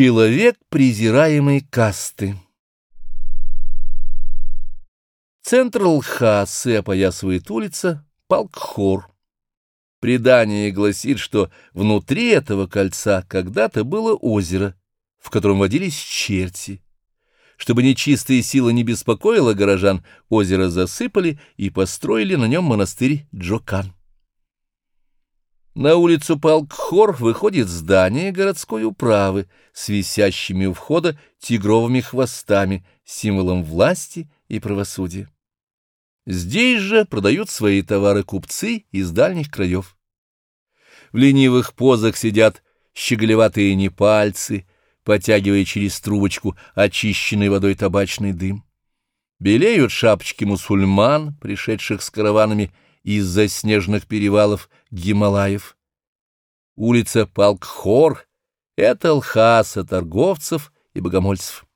Человек презираемой касты Центр Лхасы опоясывает улица Палкхор. Предание гласит, что внутри этого кольца когда-то было озеро, в котором водились черти. Чтобы нечистая сила не беспокоила горожан, озеро засыпали и построили на нем монастырь Джокан. На улицу Палкхор выходит здание городской управы с висящими у входа тигровыми хвостами, символом власти и правосудия. Здесь же продают свои товары купцы из дальних краев. В ленивых позах сидят щеголеватые непальцы, потягивая через трубочку очищенный водой табачный дым. Белеют шапочки мусульман, пришедших с караванами из заснеженных перевалов Гималаев. Улица Палкхор — это Лхаса торговцев и богомольцев.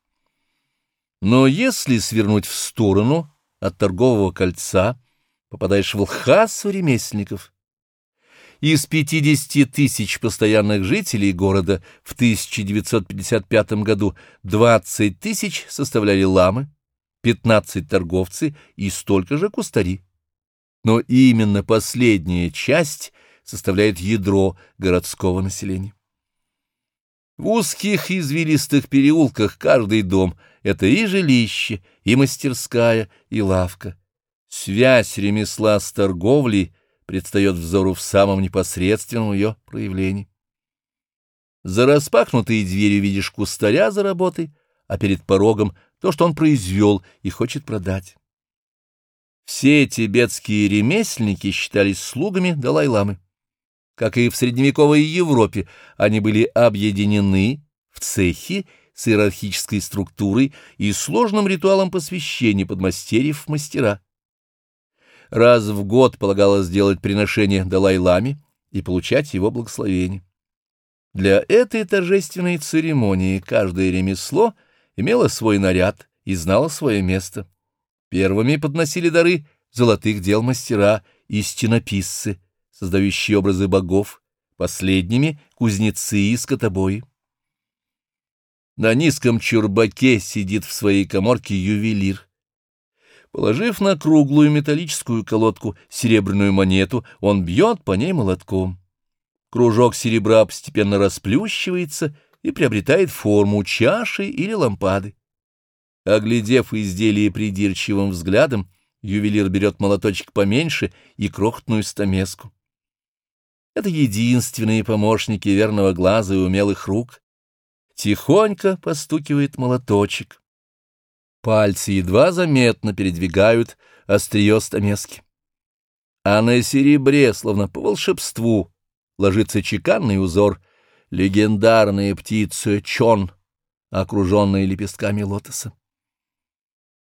Но если свернуть в сторону от торгового кольца, попадаешь в Лхасу ремесленников. Из 50 тысяч постоянных жителей города в 1955 году 20 тысяч составляли ламы, 15 торговцы и столько же кустари но именно последняя часть составляет ядро городского населения. В узких извилистых переулках каждый дом — это и жилище, и мастерская, и лавка. Связь ремесла с торговлей предстает взору в самом непосредственном ее проявлении. За распахнутые двери видишь кустаря за работой, а перед порогом то, что он произвел и хочет продать. Все тибетские ремесленники считались слугами Далай-ламы. Как и в средневековой Европе, они были объединены в цехи с иерархической структурой и сложным ритуалом посвящения подмастерьев в мастера. Раз в год полагалось сделать приношение Далай-ламе и получать его благословение. Для этой торжественной церемонии каждое ремесло имело свой наряд и знало свое место. Первыми подносили дары золотых дел мастера и стенописцы, создающие образы богов, последними — кузнецы и скотобои. На низком чурбаке сидит в своей коморке ювелир. Положив на круглую металлическую колодку серебряную монету, он бьет по ней молотком. Кружок серебра постепенно расплющивается и приобретает форму чаши или лампады. Оглядев изделие придирчивым взглядом, ювелир берет молоточек поменьше и крохотную стамеску. Это единственные помощники верного глаза и умелых рук. Тихонько постукивает молоточек. Пальцы едва заметно передвигают острие стамески. А на серебре, словно по волшебству, ложится чеканный узор, легендарная птица чон, окруженная лепестками лотоса.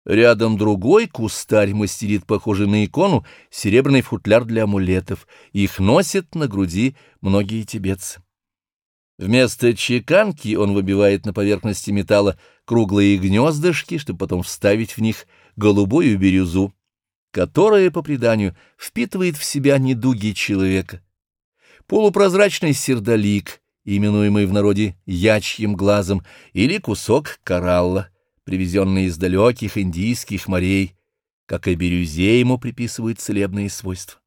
Рядом другой кустарь мастерит, похожий на икону, серебряный футляр для амулетов. Их носят на груди многие тибетцы. Вместо чеканки он выбивает на поверхности металла круглые гнездышки, чтобы потом вставить в них голубую бирюзу, которая, по преданию, впитывает в себя недуги человека. Полупрозрачный сердолик, именуемый в народе ячьим глазом, или кусок коралла — привезенный из далеких индийских морей, как и бирюзе ему приписывают целебные свойства.